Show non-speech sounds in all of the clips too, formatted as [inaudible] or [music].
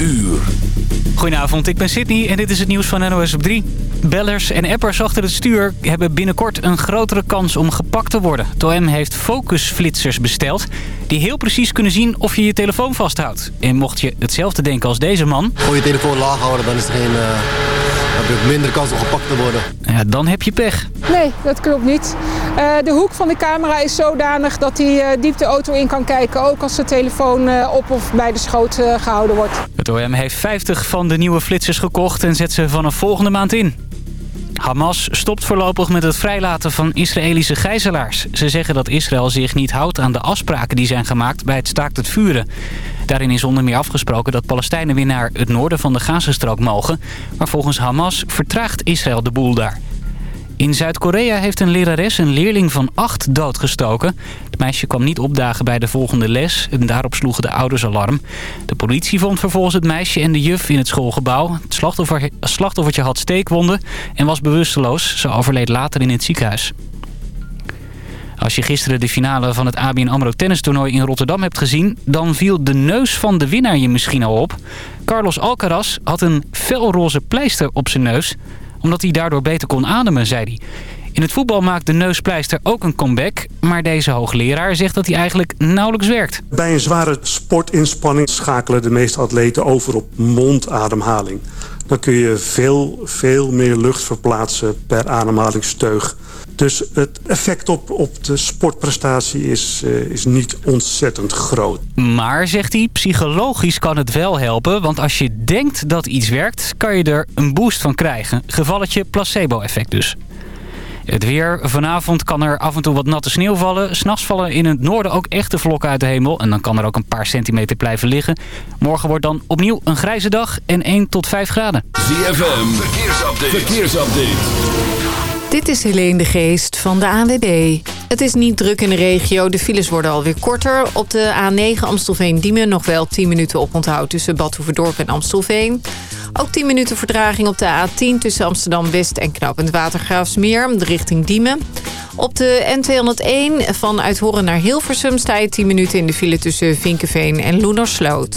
uur. Goedenavond, ik ben Sydney en dit is het nieuws van NOS op 3. Bellers en appers achter het stuur hebben binnenkort een grotere kans om gepakt te worden. Het OM heeft focusflitsers besteld die heel precies kunnen zien of je je telefoon vasthoudt. En mocht je hetzelfde denken als deze man... Voor je telefoon laag houden, dan is er geen... Uh, heb je minder kans om gepakt te worden. Ja, dan heb je pech. Nee, dat klopt niet. Uh, de hoek van de camera is zodanig dat hij uh, diep de auto in kan kijken. Ook als de telefoon uh, op of bij de schoot gehouden wordt. OM heeft 50 van de nieuwe flitsers gekocht en zet ze vanaf volgende maand in. Hamas stopt voorlopig met het vrijlaten van Israëlische gijzelaars. Ze zeggen dat Israël zich niet houdt aan de afspraken die zijn gemaakt bij het staakt het vuren. Daarin is onder meer afgesproken dat Palestijnen weer naar het noorden van de Gazastrook mogen. Maar volgens Hamas vertraagt Israël de boel daar. In Zuid-Korea heeft een lerares een leerling van acht doodgestoken. Het meisje kwam niet opdagen bij de volgende les en daarop sloegen de ouders alarm. De politie vond vervolgens het meisje en de juf in het schoolgebouw. Het slachtoffer, slachtoffertje had steekwonden en was bewusteloos. Ze overleed later in het ziekenhuis. Als je gisteren de finale van het ABN AMRO tennistoernooi in Rotterdam hebt gezien... dan viel de neus van de winnaar je misschien al op. Carlos Alcaraz had een felroze pleister op zijn neus omdat hij daardoor beter kon ademen, zei hij. In het voetbal maakt de neuspleister ook een comeback. Maar deze hoogleraar zegt dat hij eigenlijk nauwelijks werkt. Bij een zware sportinspanning schakelen de meeste atleten over op mondademhaling. Dan kun je veel, veel meer lucht verplaatsen per ademhalingsteug. Dus het effect op, op de sportprestatie is, uh, is niet ontzettend groot. Maar, zegt hij, psychologisch kan het wel helpen. Want als je denkt dat iets werkt, kan je er een boost van krijgen. Gevalletje placebo-effect dus. Het weer. Vanavond kan er af en toe wat natte sneeuw vallen. S'nachts vallen in het noorden ook echte vlokken uit de hemel. En dan kan er ook een paar centimeter blijven liggen. Morgen wordt dan opnieuw een grijze dag en 1 tot 5 graden. ZFM. Verkeersupdate. Verkeersupdate. Dit is Helene de Geest van de ANWB. Het is niet druk in de regio. De files worden alweer korter. Op de A9 Amstelveen-Diemen nog wel 10 minuten oponthoud tussen Badhoevedorp en Amstelveen. Ook 10 minuten vertraging op de A10 tussen Amsterdam-West en Knappend Watergraafsmeer, richting Diemen. Op de N201 vanuit Horen naar Hilversum sta je 10 minuten in de file tussen Vinkenveen en Loenersloot.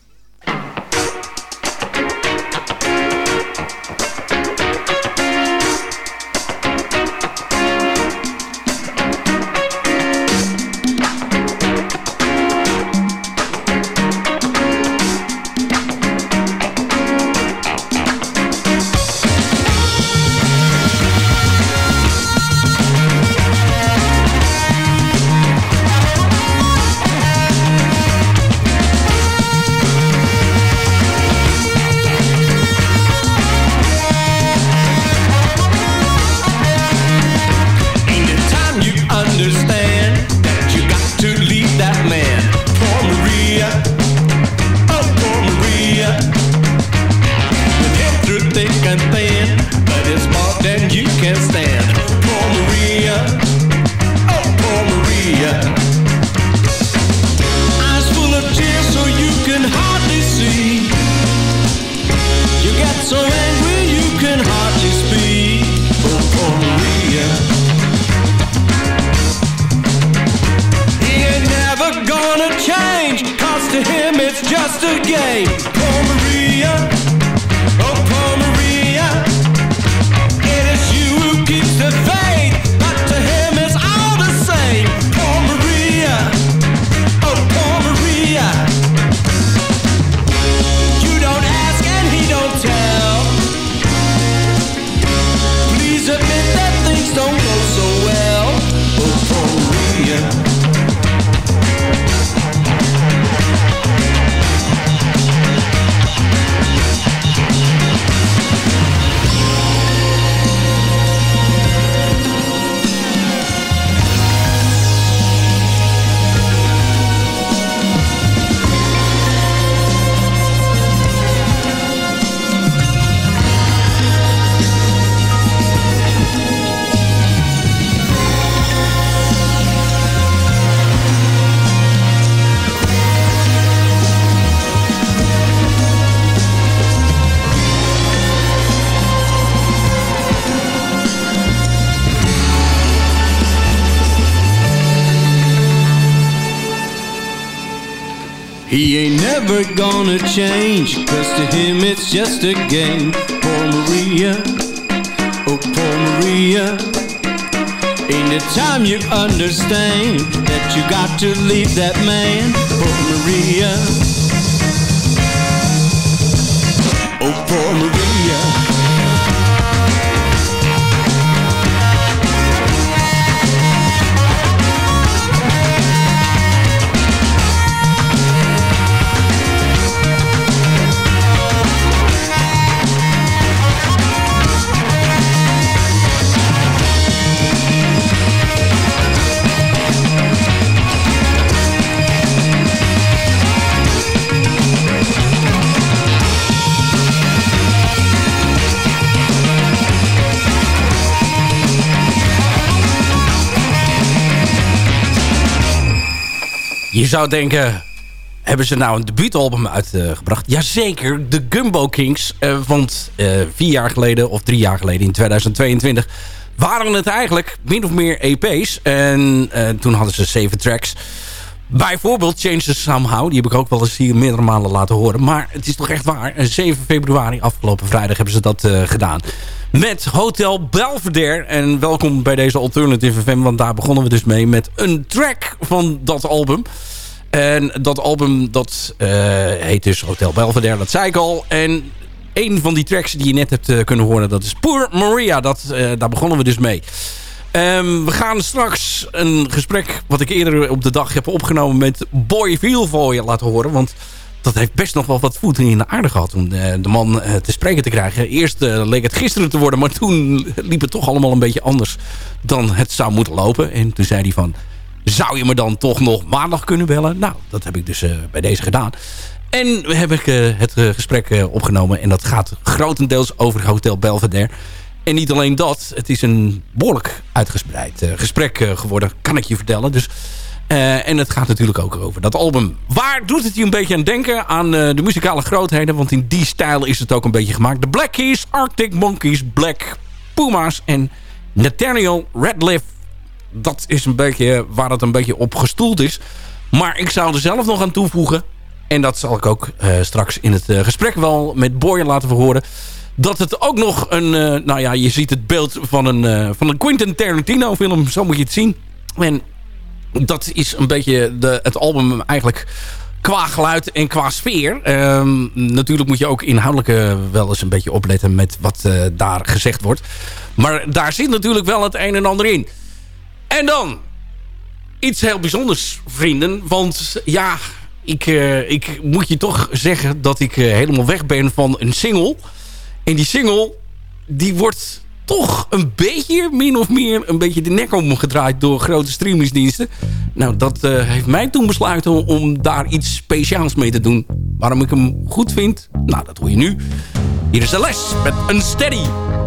just a game. Never gonna change, cause to him it's just a game. Poor Maria, oh poor Maria. Ain't it time you understand that you got to leave that man, poor Maria? Oh poor Maria. Zou denken, hebben ze nou een debuutalbum uitgebracht? Jazeker, de Gumbo Kings. Uh, want uh, vier jaar geleden, of drie jaar geleden, in 2022... waren het eigenlijk min of meer EP's. En uh, toen hadden ze zeven tracks. Bijvoorbeeld Changes Somehow. Die heb ik ook wel eens hier meerdere malen laten horen. Maar het is toch echt waar. 7 februari, afgelopen vrijdag, hebben ze dat gedaan. Met Hotel Belvedere. En welkom bij deze Alternative FM. Want daar begonnen we dus mee met een track van dat album. En dat album dat uh, heet dus Hotel Belvedere, dat zei ik al. En een van die tracks die je net hebt uh, kunnen horen, dat is Poor Maria. Dat, uh, daar begonnen we dus mee. Um, we gaan straks een gesprek wat ik eerder op de dag heb opgenomen met Boy Vielvoy laten horen. Want dat heeft best nog wel wat voeten in de aarde gehad om de, de man te spreken te krijgen. Eerst leek het gisteren te worden, maar toen liep het toch allemaal een beetje anders dan het zou moeten lopen. En toen zei hij van, zou je me dan toch nog maandag kunnen bellen? Nou, dat heb ik dus uh, bij deze gedaan. En heb ik uh, het uh, gesprek opgenomen. En dat gaat grotendeels over Hotel Belvedere. En niet alleen dat. Het is een behoorlijk uitgespreid gesprek geworden. Kan ik je vertellen. Dus, en het gaat natuurlijk ook over dat album. Waar doet het je een beetje aan denken? Aan de muzikale grootheden. Want in die stijl is het ook een beetje gemaakt. De Black Keys, Arctic Monkeys, Black Pumas en Nathaniel Radcliffe dat is een beetje waar het een beetje op gestoeld is. Maar ik zou er zelf nog aan toevoegen. En dat zal ik ook uh, straks in het uh, gesprek wel met Boyer laten verhoren. Dat het ook nog een... Uh, nou ja, je ziet het beeld van een, van een Quentin Tarantino film. Zo moet je het zien. En dat is een beetje de, het album eigenlijk qua geluid en qua sfeer. Um, natuurlijk moet je ook inhoudelijk wel eens een beetje opletten met wat daar gezegd wordt. Maar daar zit natuurlijk wel het een en ander in. En dan iets heel bijzonders, vrienden. Want ja, ik, uh, ik moet je toch zeggen dat ik uh, helemaal weg ben van een single. En die single, die wordt toch een beetje, min of meer, een beetje de nek omgedraaid door grote streamingsdiensten. Nou, dat uh, heeft mij toen besluiten om daar iets speciaals mee te doen. Waarom ik hem goed vind? Nou, dat hoor je nu. Hier is de les met Unsteady. wild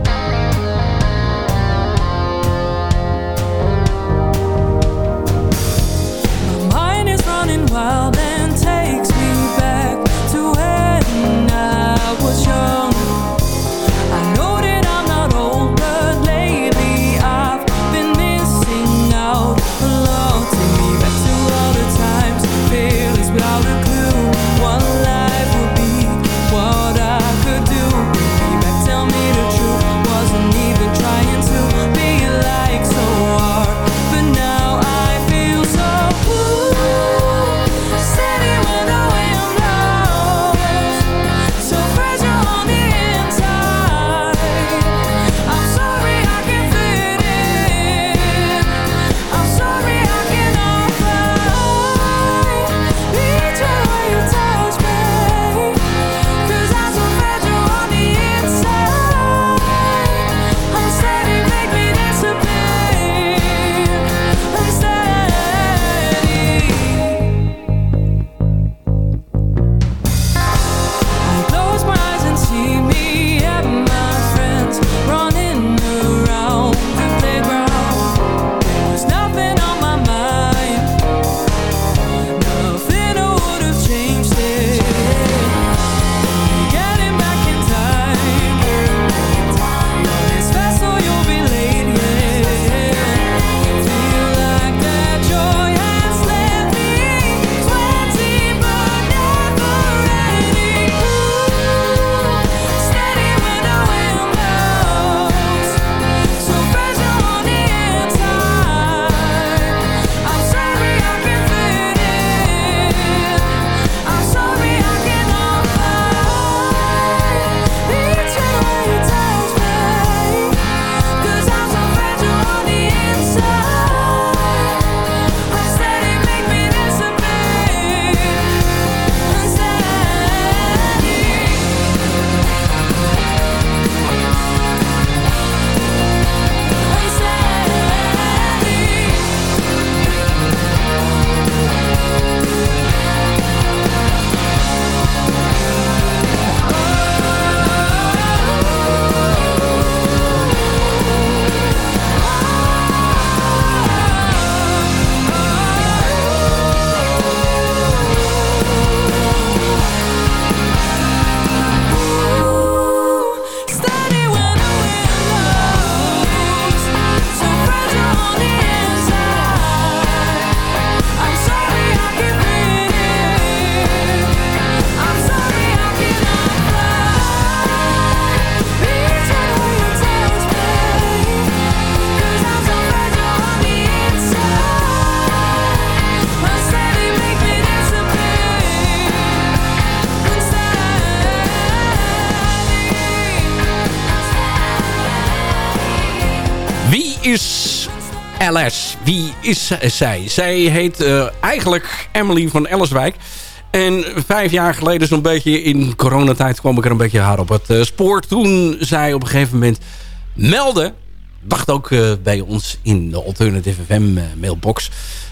Wie is zij? Zij heet eigenlijk Emily van Ellerswijk. En vijf jaar geleden zo'n beetje in coronatijd kwam ik er een beetje haar op het spoor. Toen zij op een gegeven moment meldde dacht ook uh, bij ons in de Alternative FM mailbox...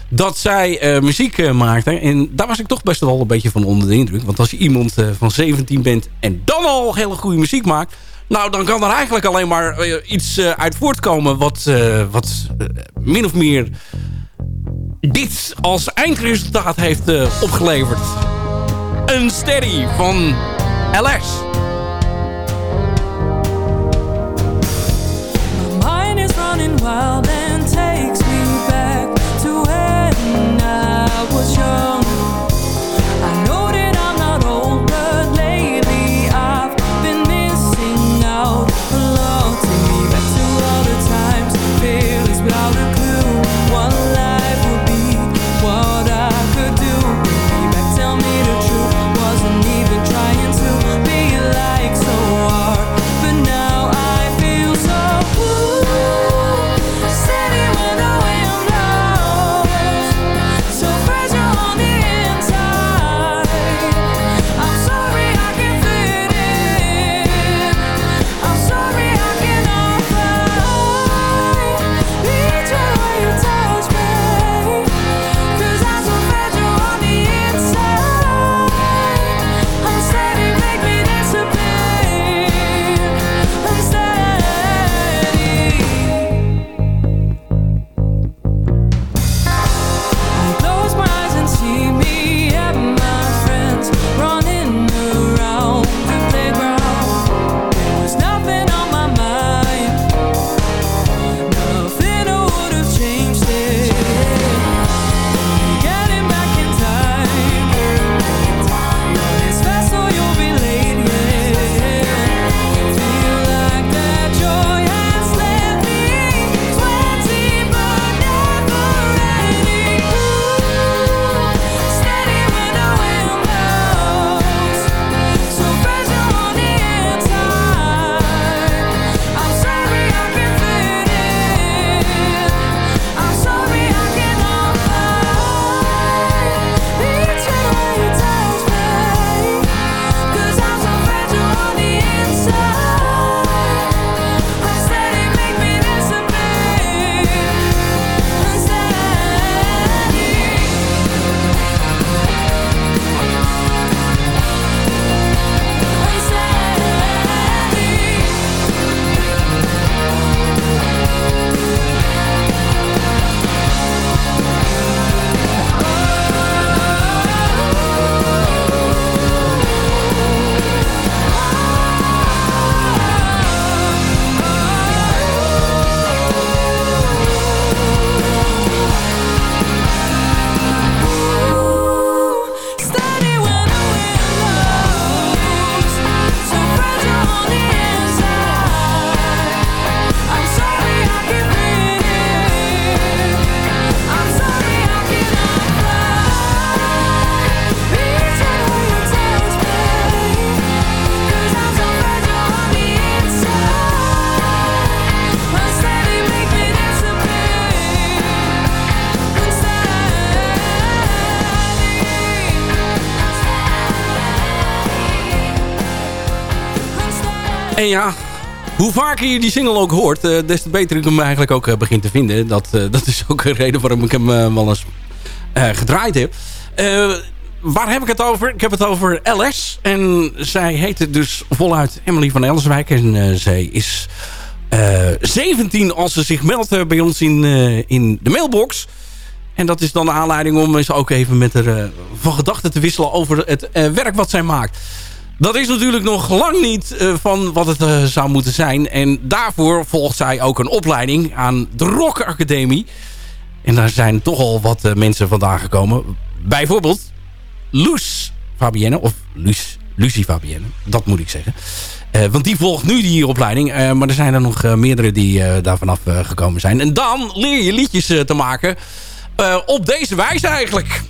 dat zij muziek maakte. En daar was ik toch best wel een beetje van onder de indruk. Want als je iemand van 17 bent en dan al hele goede muziek maakt... nou, dan kan er eigenlijk alleen maar iets uit voortkomen... wat, wat min of meer dit als eindresultaat heeft opgeleverd. Een steady van LS. En ja, hoe vaker je die single ook hoort, uh, des te beter ik hem eigenlijk ook uh, begin te vinden. Dat, uh, dat is ook een reden waarom ik hem wel eens gedraaid heb. waar heb ik het over? Ik heb het over LS. En zij heet dus voluit Emily van Elswijk. En zij is 17 als ze zich meldt bij ons in, in de mailbox. En dat is dan de aanleiding om eens ook even met haar van gedachten te wisselen over het werk wat zij maakt. Dat is natuurlijk nog lang niet uh, van wat het uh, zou moeten zijn. En daarvoor volgt zij ook een opleiding aan de Rock Academie. En daar zijn toch al wat uh, mensen vandaan gekomen. Bijvoorbeeld Loes Fabienne. Of Luus, Lucie Fabienne. Dat moet ik zeggen. want die volgt nu die opleiding. maar er zijn er nog meerdere die daar vanaf gekomen zijn. En dan leer je liedjes te maken. op deze wijze eigenlijk.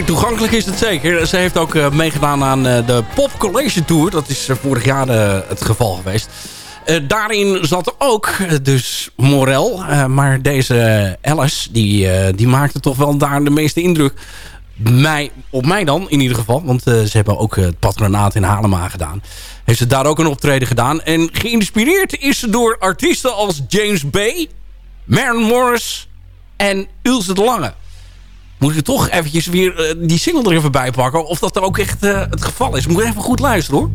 Toegankelijk is het zeker. Ze heeft ook uh, meegedaan aan uh, de Pop College Tour. Dat is vorig jaar het geval geweest. daarin zat ook dus Morel. maar deze Alice, die, die maakte toch wel daar de meeste indruk. Mij, op mij dan, in ieder geval. Want ze hebben ook het patronaat in Halema gedaan. Heeft ze daar ook een optreden gedaan. En geïnspireerd is ze door artiesten als James Bay... Maren Morris en Ilse de Lange moet ik toch eventjes weer uh, die single er even bij pakken. Of dat er ook echt uh, het geval is. Moet ik even goed luisteren hoor.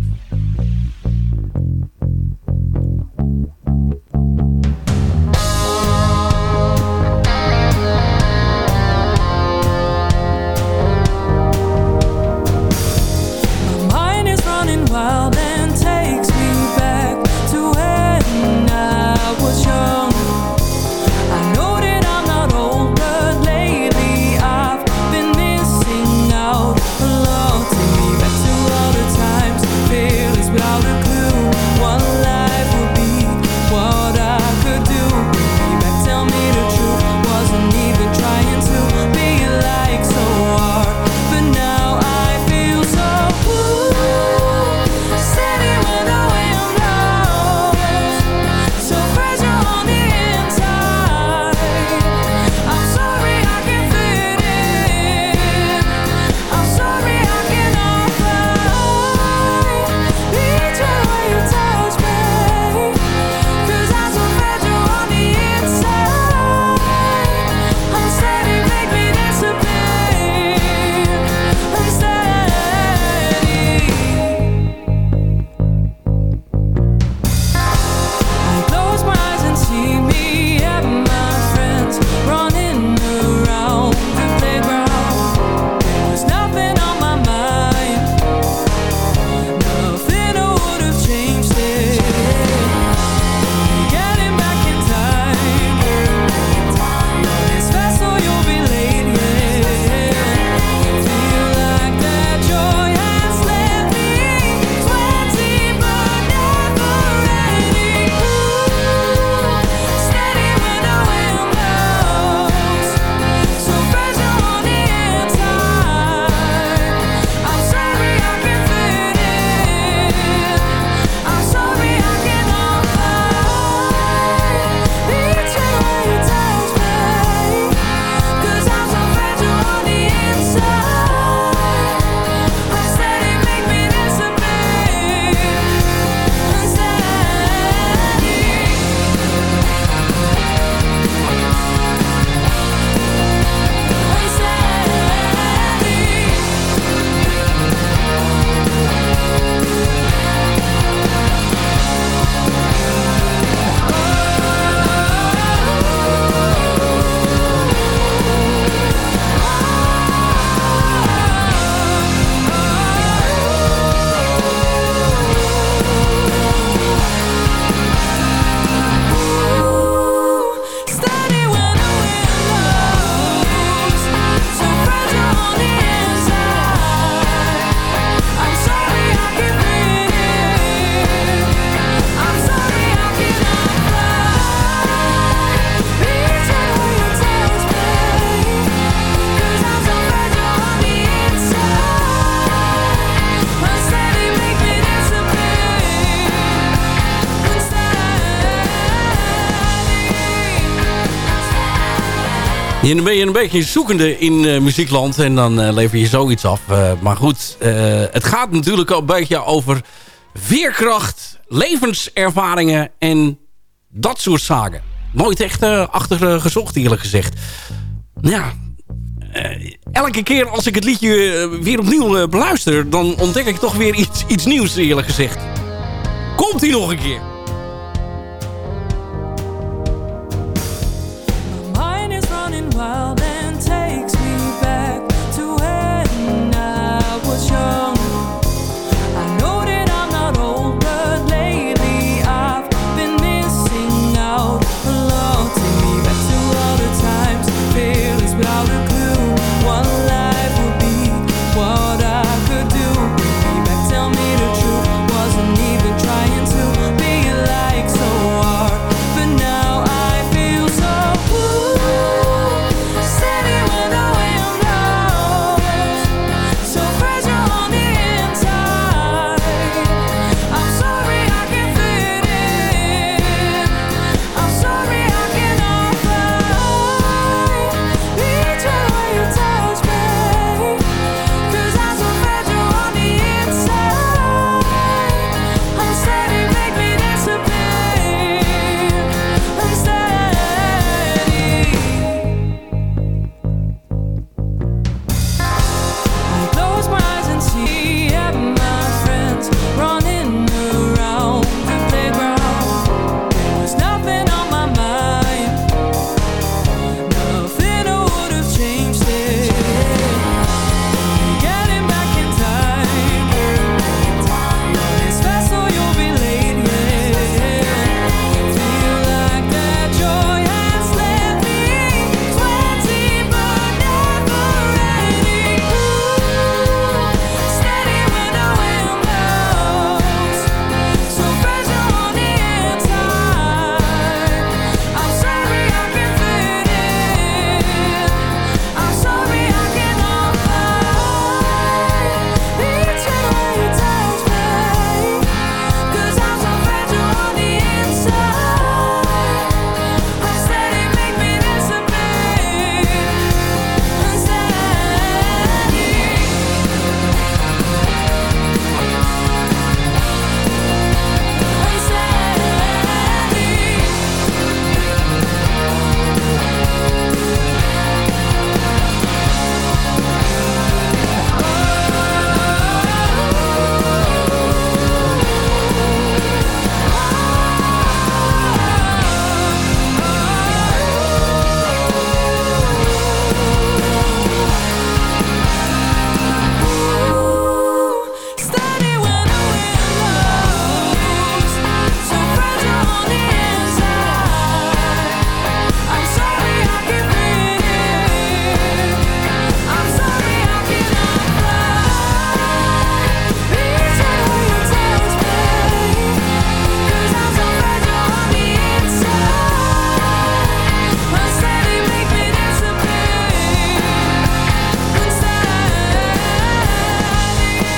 Je een beetje zoekende in uh, muziekland en dan uh, lever je zoiets af. Uh, maar goed, het gaat natuurlijk al een beetje over veerkracht, levenservaringen en dat soort zaken. Nooit echt achter gezocht eerlijk gezegd. Ja, elke keer als ik het liedje weer opnieuw beluister... dan ontdek ik toch weer iets, iets nieuws eerlijk gezegd. Komt hij nog een keer?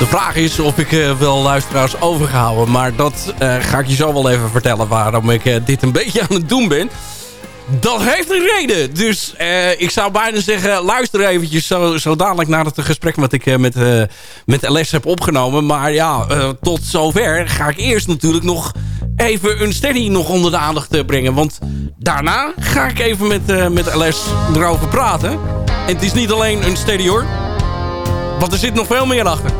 Vraag is of ik uh, wel luisteraars overgehouden. Maar dat uh, ga ik je zo wel even vertellen waarom ik uh, dit een beetje [laughs] aan het doen ben. Dat heeft een reden. Dus ik zou bijna zeggen, luister eventjes zo, zo dadelijk naar het gesprek wat ik met, met LS heb opgenomen. Maar ja, tot zover ga ik eerst natuurlijk nog even een steady nog onder de aandacht brengen. Want daarna ga ik even met, met LS erover praten. En het is niet alleen een steady hoor. Want er zit nog veel meer achter.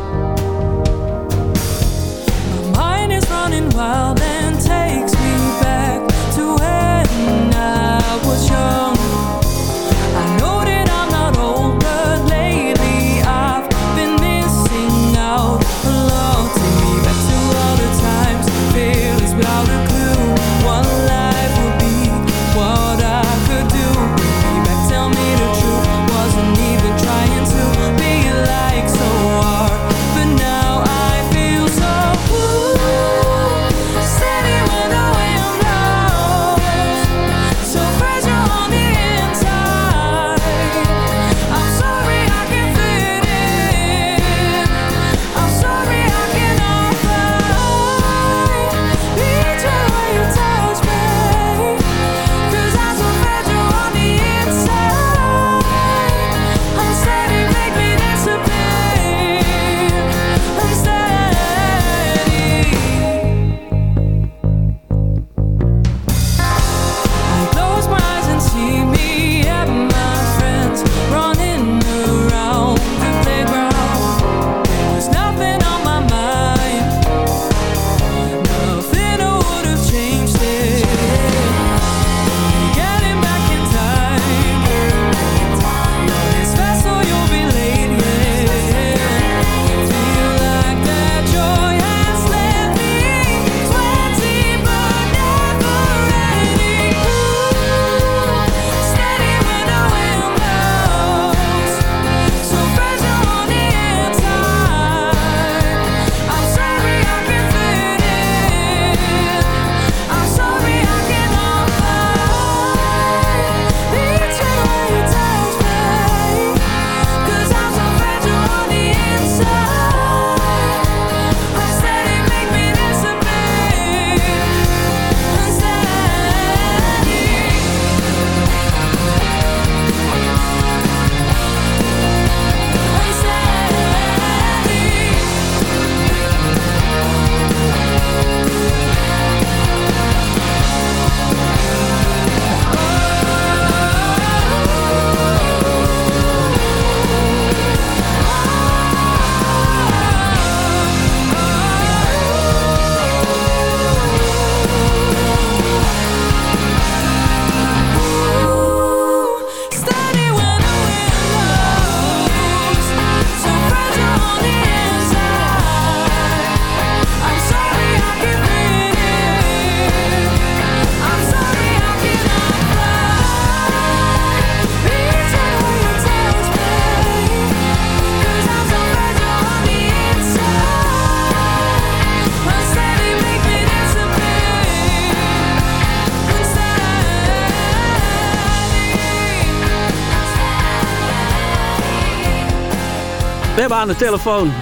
Aan de telefoon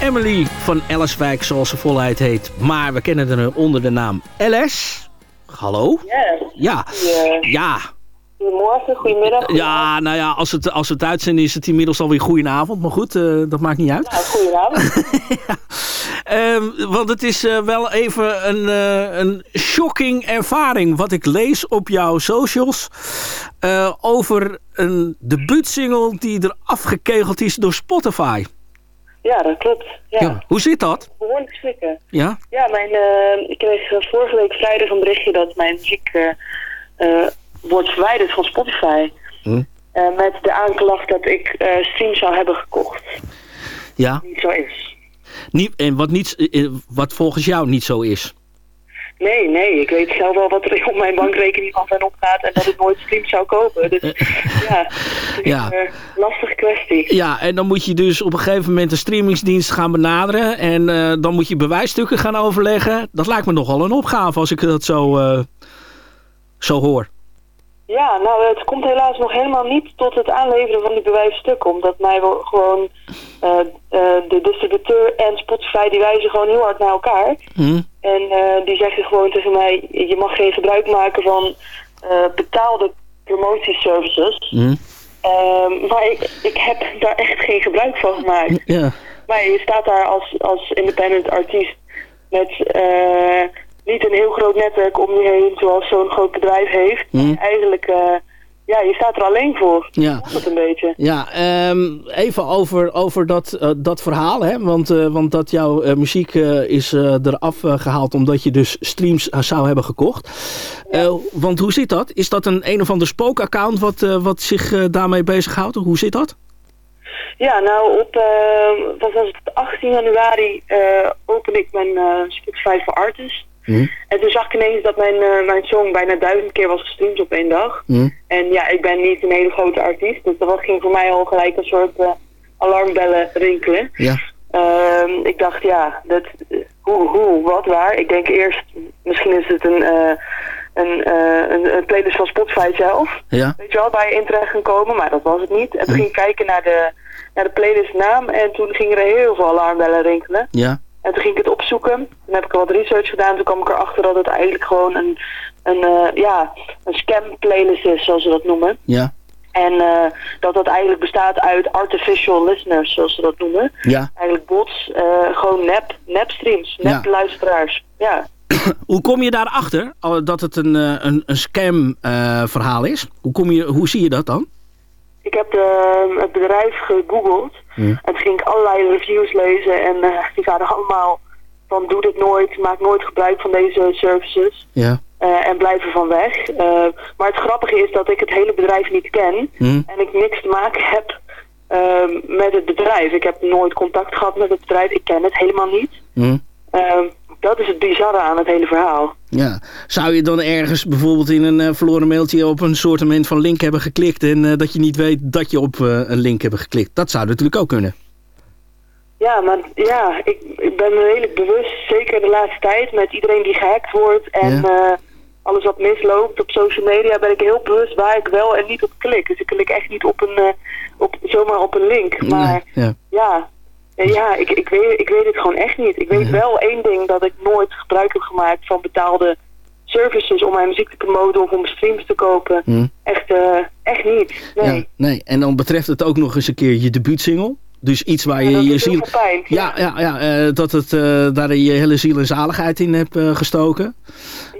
Emily van Ellerswijk, zoals ze voluit heet. Maar we kennen haar onder de naam LS. Hallo? Ja. Ja. Goedemorgen, goedemiddag. Ja, nou ja, als het, als het uitzenden is het inmiddels alweer goedenavond. Maar goed, eh, dat maakt niet uit. Nou, goedenavond. [laughs] Ehm, want het is eh, wel even een, eh, een shocking ervaring wat ik lees op jouw socials. over een debuutsingle die er afgekegeld is door Spotify. Ja, dat klopt. Ja. Ja, hoe zit dat? Behoorlijk schrikken. Ja? Ja, mijn, eh, ik kreeg eh, vorige week vrijdag een berichtje dat mijn muziek eh, wordt verwijderd van Spotify. Hm. Met de aanklacht dat ik streams zou hebben gekocht. Ja. Niet zo is. Niet, en wat, niet, wat volgens jou niet zo is. Nee, nee, ik weet zelf wel wat er op mijn bankrekening af en op gaat en dat ik nooit streams zou kopen. Dus ja, het is Ja. een eh, lastige kwestie. Ja, en dan moet je dus op een gegeven moment een streamingsdienst gaan benaderen. En eh, dan moet je bewijsstukken gaan overleggen. Dat lijkt me nogal een opgave als ik dat zo, eh, zo hoor. Ja, nou het komt helaas nog helemaal niet tot het aanleveren van die bewijsstukken. Omdat mij wel gewoon eh, eh, de distributeur en Spotify die wijzen gewoon heel hard naar elkaar. Hm? En eh, die zeggen gewoon tegen mij, je mag geen gebruik maken van betaalde promotieservices. Hm? Ehm, maar ik, ik heb daar echt geen gebruik van gemaakt. Ja. Maar je staat daar als, als independent artiest met eh, niet een heel groot netwerk om je heen zoals zo'n groot bedrijf heeft. Hm? Eigenlijk, eh, ja, je staat er alleen voor. Ja. Dat een beetje. Ja, ehm, even over, over dat, eh, dat verhaal. Hè? Want, eh, want dat jouw muziek is eraf eh, gehaald omdat je dus streams zou hebben gekocht. Want hoe zit dat? Is dat een een of ander spookaccount wat, wat zich daarmee bezighoudt? Hoe zit dat? Ja, nou op wat was het, 18 januari open ik mijn Spotify for Artists. En toen zag ik ineens dat mijn, eh, mijn song bijna duizend keer was gestreamd op één dag. En ja, ik ben niet een hele grote artiest, dus dat ging voor mij al gelijk een soort eh, alarmbellen rinkelen. Ja. Ehm, ik dacht, ja, dat, hoe, hoe, wat, waar. Ik denk eerst, misschien is het een, eh, een, eh, een, een playlist van Spotify zelf. Ja. Weet je wel, waar je in terecht kan komen, maar dat was het niet. En toen ging ik kijken naar de, naar de playlistnaam en toen gingen er heel veel alarmbellen rinkelen. Ja. En toen ging ik het opzoeken. Toen heb ik wat research gedaan. Toen kwam ik erachter dat het eigenlijk gewoon een, een, eh, ja, een scam playlist is, zoals ze dat noemen. Ja. En eh, dat dat eigenlijk bestaat uit artificial listeners, zoals ze dat noemen. Ja. Eigenlijk bots, eh, gewoon nep, nep streams, nep Ja. luisteraars. Ja. [coughs] Hoe kom je daarachter dat het een, een, een scam verhaal is? Hoe, kom je, hoe zie je dat dan? Ik heb eh, het bedrijf gegoogeld. En toen ging ik allerlei reviews lezen en eh, die waren allemaal van doe dit nooit, maak nooit gebruik van deze services. Ja. eh, en blijf er van weg. Eh, maar het grappige is dat ik het hele bedrijf niet ken Hm. en ik niks te maken heb met het bedrijf. Ik heb nooit contact gehad met het bedrijf, ik ken het helemaal niet. Hm. Ehm, dat is het bizarre aan het hele verhaal. Ja. Zou je dan ergens bijvoorbeeld in een eh, verloren mailtje op een soortement van link hebben geklikt en eh, dat je niet weet dat je op eh, een link hebt geklikt? Dat zou natuurlijk ook kunnen. Ja, maar ja, ik, ik ben me redelijk bewust, zeker de laatste tijd, met iedereen die gehackt wordt en Ja. alles wat misloopt op social media, ben ik heel bewust waar ik wel en niet op klik. Dus ik klik echt niet op een, op, zomaar op een link. Maar ja. ja, ja ik, ik, weet, ik weet het gewoon echt niet. Ik weet wel één ding, dat ik nooit gebruik heb gemaakt van betaalde services om mijn muziek te promoten of om streams te kopen. Hm. Echt, eh, echt niet. Nee. Ja, nee. En dan betreft het ook nog eens een keer je debuutsingle. Dus iets waar Ja, je je ziel... pijn. Ja, ja, ja eh, dat het eh, daar je hele ziel en zaligheid in hebt gestoken.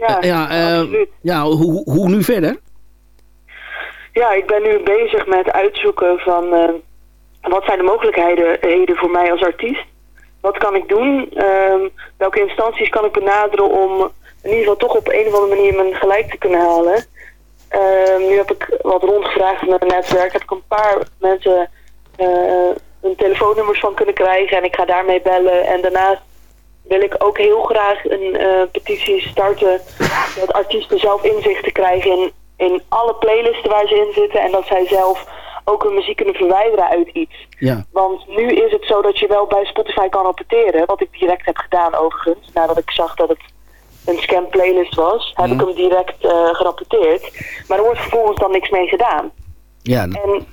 Ja, ja, absoluut. ja hoe, hoe nu verder? Ja, ik ben nu bezig met uitzoeken van wat zijn de mogelijkheden heden voor mij als artiest. Wat kan ik doen? Ehm, welke instanties kan ik benaderen om in ieder geval toch op een of andere manier mijn gelijk te kunnen halen? Ehm, nu heb ik wat rondgevraagd met mijn netwerk. Heb ik een paar mensen eh, hun telefoonnummers van kunnen krijgen en ik ga daarmee bellen. En daarnaast wil ik ook heel graag een eh, petitie starten dat artiesten zelf inzicht te krijgen in, in alle playlisten waar ze in zitten en dat zij zelf ook hun muziek kunnen verwijderen uit iets. Ja. Want nu is het zo dat je wel bij Spotify kan rapporteren, wat ik direct heb gedaan overigens, nadat ik zag dat het een scam playlist was, heb ik hem direct eh, gerapporteerd. Maar er wordt vervolgens dan niks mee gedaan. Ja, En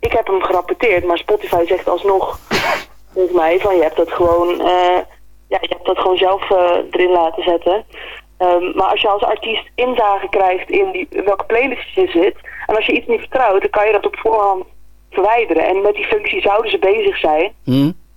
ik heb hem gerapporteerd, maar Spotify zegt alsnog, [laughs] volgens mij, van je hebt dat gewoon, eh, ja, je hebt dat gewoon zelf eh, erin laten zetten. Ehm, maar als je als artiest inzage krijgt in, die, welke playlist je zit, en als je iets niet vertrouwt, dan kan je dat op voorhand verwijderen. En met die functie zouden ze bezig zijn.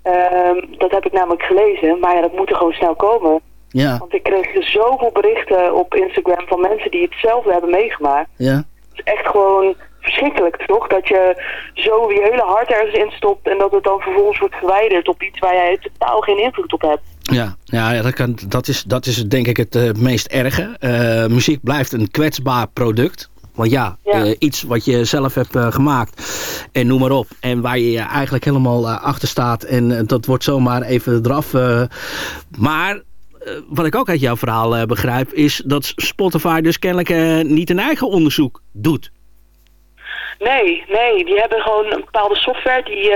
Ehm, dat heb ik namelijk gelezen, maar ja, dat moet er gewoon snel komen. ja, Want ik kreeg dus zoveel berichten op Instagram van mensen die hetzelfde hebben meegemaakt. ja. Het is echt gewoon verschrikkelijk, toch? Dat je zo je hele hart ergens in stopt en dat het dan vervolgens wordt verwijderd op iets waar jij totaal geen invloed op hebt. Ja, ja dat, kan, dat, is, dat is denk ik het eh, meest erge. Eh, muziek blijft een kwetsbaar product. Want ja, Ja. eh, iets wat je zelf hebt gemaakt en noem maar op. En waar je eigenlijk helemaal achter staat en dat wordt zomaar even eraf. maar wat ik ook uit jouw verhaal begrijp is dat Spotify dus kennelijk niet een eigen onderzoek doet. Nee, nee, die hebben gewoon een bepaalde software die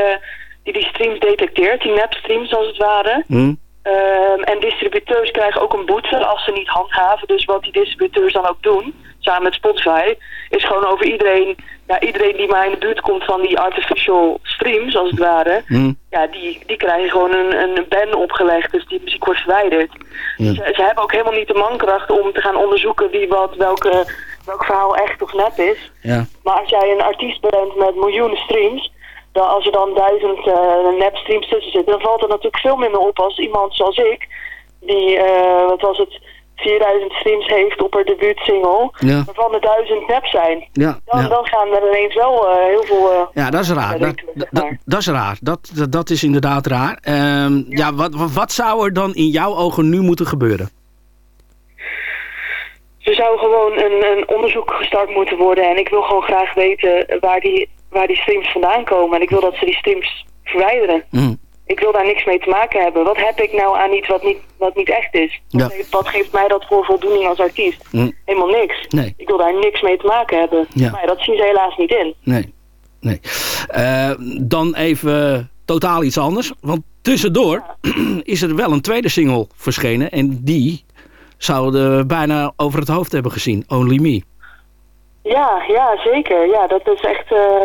die, die streams detecteert, die nepstreams als het ware. Hm? Ehm, en distributeurs krijgen ook een boete als ze niet handhaven. Dus wat die distributeurs dan ook doen, samen met Spotify, is gewoon over iedereen, ja, iedereen die maar in de buurt komt van die artificial streams, als het ware, Hmm. ja, die, die krijgen gewoon een, een ban opgelegd, dus die muziek wordt verwijderd. Ze, ze hebben ook helemaal niet de mankracht om te gaan onderzoeken wie wat, welke, welk verhaal echt of nep is. Ja. Maar als jij een artiest bent met miljoenen streams, dan als er dan duizend eh nep streams tussen zitten, dan valt het natuurlijk veel minder op als iemand zoals ik, die, eh, wat was het, 4000 streams heeft op haar debuutsingle, Ja. waarvan er duizend nep zijn. Ja, Dan, ja. dan gaan er ineens wel eh, heel veel... eh, Ja, dat is raar. Dat, dat, is raar. Dat, dat, dat is inderdaad raar. Ehm, ja, wat, wat, wat zou er dan in jouw ogen nu moeten gebeuren? Er zou gewoon een, een onderzoek gestart moeten worden. En ik wil gewoon graag weten waar die, waar die streams vandaan komen. En ik wil dat ze die streams verwijderen. Mm. Ik wil daar niks mee te maken hebben. Wat heb ik nou aan iets wat niet, wat niet echt is? Ja. Wat, geeft mij dat voor voldoening als artiest? Mm. Helemaal niks. Nee. Ik wil daar niks mee te maken hebben. Ja. Maar ja, dat zien ze helaas niet in. Nee. nee. Eh, dan even totaal iets anders. Want tussendoor [clears throat] is er wel een tweede single verschenen. En die zouden we bijna over het hoofd hebben gezien. Only Me. Ja, ja, zeker. Ja, dat is echt... eh,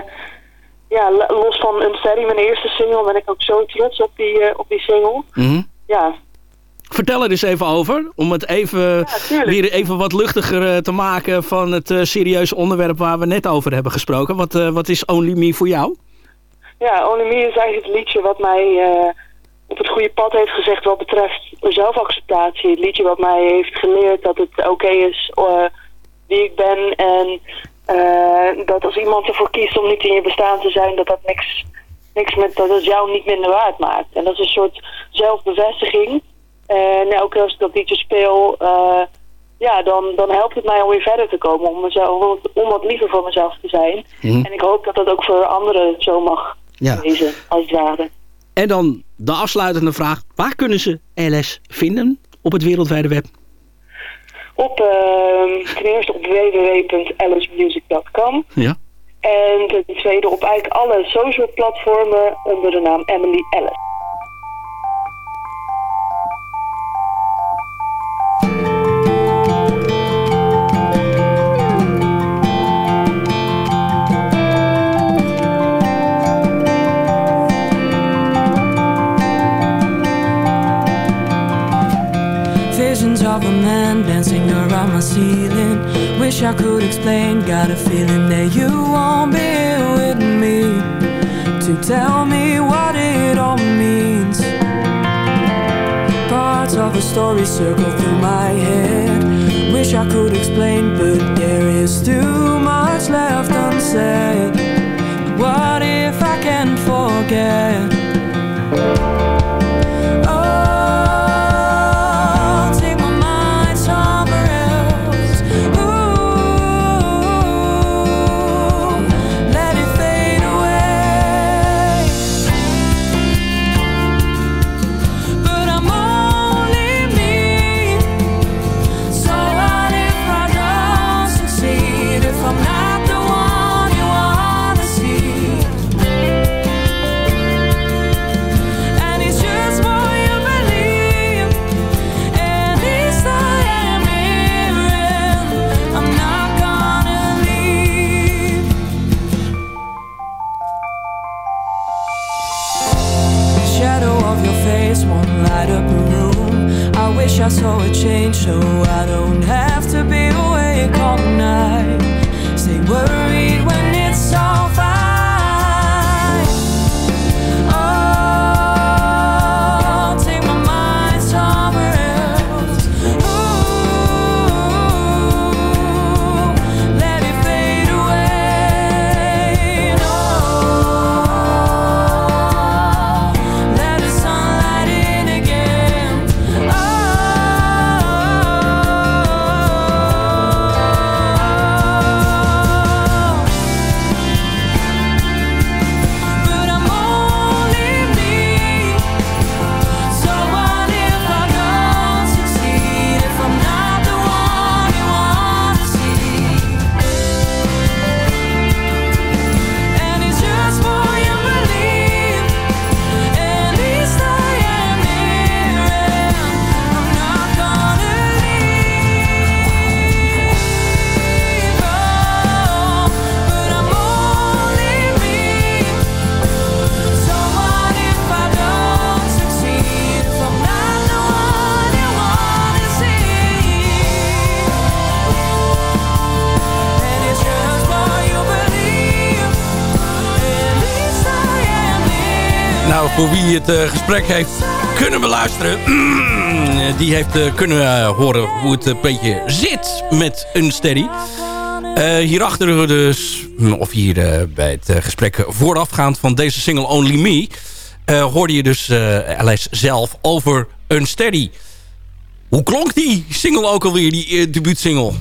ja, los van Unsteady, mijn eerste single, ben ik ook zo trots op die, eh, op die single. Mhm. Ja, Vertel er eens even over. Om het even, weer even wat luchtiger eh, te maken van het serieuze onderwerp waar we net over hebben gesproken. Wat, wat is Only Me voor jou? Ja, Only Me is eigenlijk het liedje wat mij op het goede pad heeft gezegd wat betreft zelfacceptatie. Het liedje wat mij heeft geleerd dat het oké is wie ik ben en eh, dat als iemand ervoor kiest om niet in je bestaan te zijn, dat dat niks, niks met dat het jou niet minder waard maakt. En dat is een soort zelfbevestiging. En elke keer als ik dat liedje speel, eh, ja, dan, dan helpt het mij om weer verder te komen, om, mezelf, om, wat liever voor mezelf te zijn. Mhm. En ik hoop dat dat ook voor anderen zo mag Ja. wezen, als het ware. En dan de afsluitende vraag. Waar kunnen ze LS vinden op het wereldwijde web? Op, ehm, ten eerste op www.alicemusic.com. Ja. En ten tweede op eigenlijk alle social platformen onder de naam Emily Alice. Wish I could explain. Got a feeling that you won't be with me to tell me what it all means. Parts of a story circle through my head. Wish I could explain, but there is too much left unsaid. What if I can't forget? Light up a room. I wish I saw a change so I don't have to be awake all night. Stay worried when voor wie het uh, gesprek heeft kunnen beluisteren... [clears throat] die heeft uh, kunnen uh, horen hoe het een beetje zit met Unsteady. hierachter dus, of hier bij het gesprek voorafgaand van deze single Only Me... hoorde je dus Alice zelf over Unsteady. Hoe klonk die single ook alweer, die debuutsingle?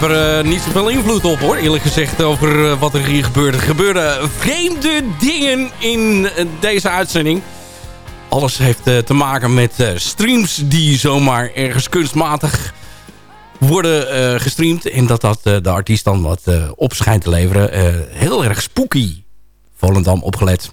Heb er uh, niet zoveel invloed op hoor, eerlijk gezegd, over uh, wat er hier gebeurde. Er vreemde dingen in uh, deze uitzending. Alles heeft te maken met streams die zomaar ergens kunstmatig worden gestreamd. En dat dat de artiest dan wat op schijnt te leveren. heel erg spooky. Volendam opgelet.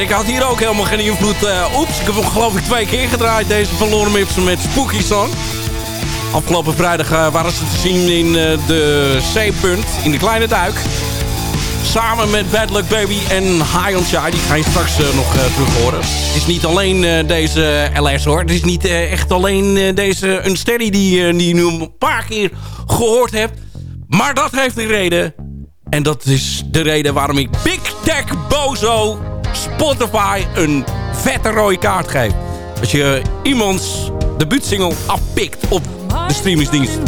Ik had hier ook helemaal geen invloed. Uh, oeps, ik heb hem geloof ik twee keer gedraaid. Deze van Lorem Ipsum met Spooky Song. Afgelopen vrijdag uh, waren ze te zien in uh, de C-punt, in de Kleine Duik. Samen met Bad Luck Baby en High on Shy. Die ga je straks nog terug horen. Het is niet alleen deze LS hoor. Het is niet echt alleen deze Unsteady die, die je nu een paar keer gehoord hebt. Maar dat heeft een reden. En dat is de reden waarom ik Big Tech Bozo Spotify een vette rode kaart geeft. Als je iemands debuutsingle afpikt op de streamingsdienst.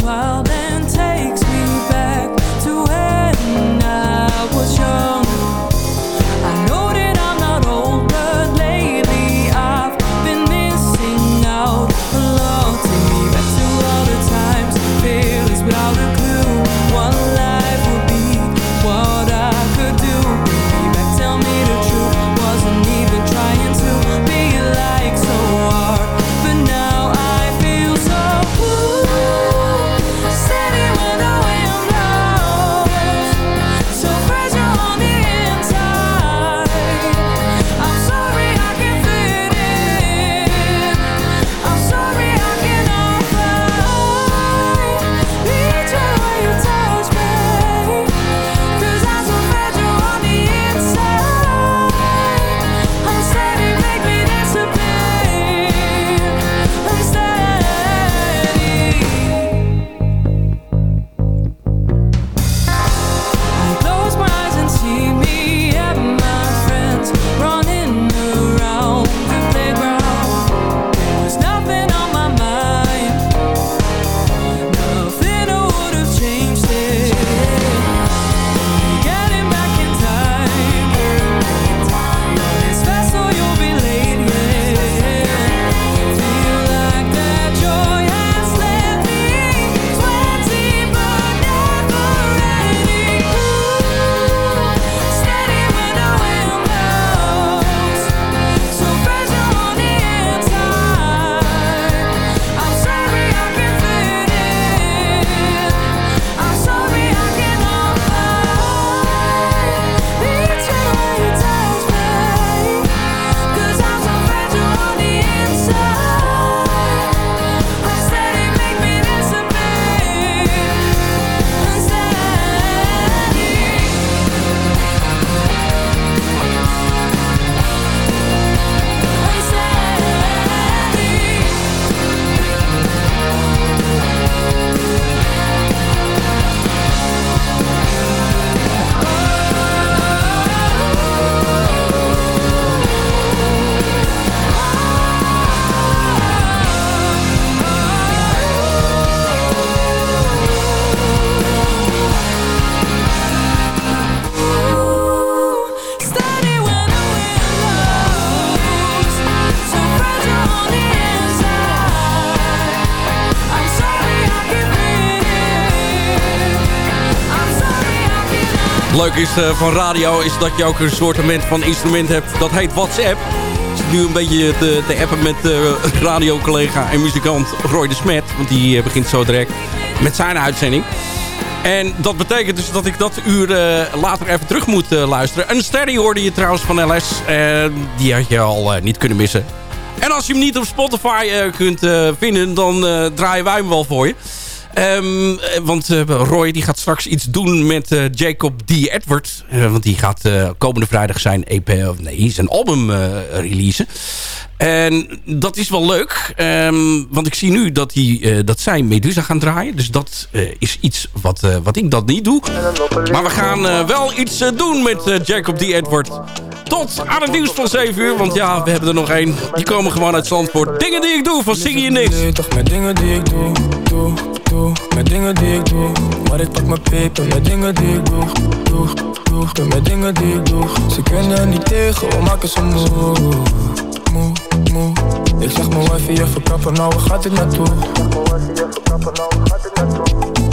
Leuk is uh, van radio is dat je ook een soort van instrument hebt. Dat heet WhatsApp. Ik zit nu een beetje te, appen met uh, radiocollega en muzikant Roy de Smet. Want die uh, begint zo direct met zijn uitzending. En dat betekent dus dat ik dat uur later even terug moet luisteren. Een sterry hoorde je trouwens van LS. die had je al niet kunnen missen. En als je hem niet op Spotify kunt vinden, dan draaien wij hem wel voor je. Um, want uh, Roy die gaat straks iets doen met uh, Jacob D. Edward. Want die gaat komende vrijdag zijn EP, nee, zijn album releasen. En dat is wel leuk. Um, want ik zie nu dat, hij, dat zij Medusa gaan draaien. Dus dat is iets wat, wat ik dat niet doe. Maar we gaan wel iets doen met Jacob D. Edward. Tot aan het nieuws van 7 uur. Want ja, we hebben er nog één. Die komen gewoon uit Zandvoort. Dingen die ik doe van Zing je niks. Toch met dingen die ik doe, doe, Met dingen die ik doe. Maar ik pak mijn peper met dingen die ik doe, doe, doe. Doe met dingen die ik doe. Ze kunnen niet tegen, we maken ze moe. Moe, moe. Ik zeg mijn wifi, je verkappen, nou gaat dit naartoe? Ik mijn wifi, je nou waar gaat dit naartoe?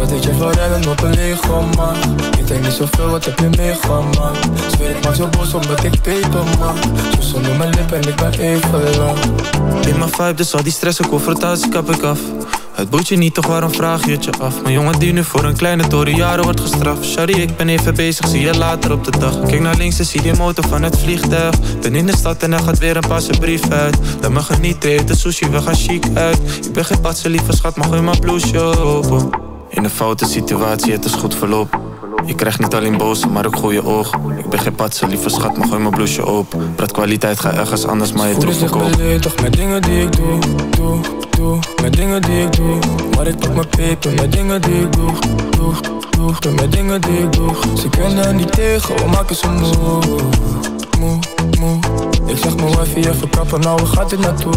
Wat deed je voor rennen op een man? Ik denk niet zoveel, wat heb je meegemaakt? Zweer ik maak zo boos omdat ik peper man. Zo zonder mijn lippen en ik ben even lang. In mijn vibe, dus al die stress en confrontatie kap ik af. Het boet je niet, toch waarom vraag je het je af? Mijn jongen die nu voor een kleine toren jaren wordt gestraft. Sorry, ik ben even bezig, zie je later op de dag. Kijk naar links en zie die motor van het vliegtuig. Ben in de stad en er gaat weer een passe brief uit. Laat me genieten, eten sushi, we gaan chic uit. Ik ben geen patse, lieve schat, mag gooi mijn blouseje open In een foute situatie, het is goed verloop. Je krijgt niet alleen boze, maar ook goede oog. Ik ben geen patse, lieve schat, maar gooi mijn blouseje open Praat kwaliteit, ga ergens anders, maar je troef verkoop toch met dingen die ik doe, doe, doe. Met dingen die ik doe Maar ik pak mijn peper met dingen die ik doe, doe, doe. Doe met dingen die ik doe. Ze kunnen er niet tegen, we maken ze moe, moe, moe. Ik zeg mijn wifi even kappen, nou waar gaat dit naartoe?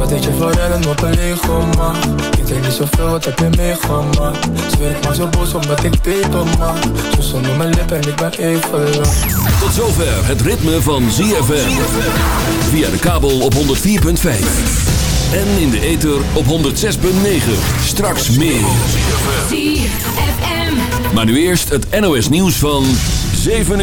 Wat deed je voor rennen op een Lego man? Ik denk niet zoveel, wat heb je meegemaakt? Zweer ik maak zo boos omdat ik peper man Zo zonder mijn lippen en ik ben even lang Tot zover het ritme van ZFM Via de kabel op 104.5 en in de ether op 106.9. Straks meer. Maar nu eerst het NOS nieuws van 7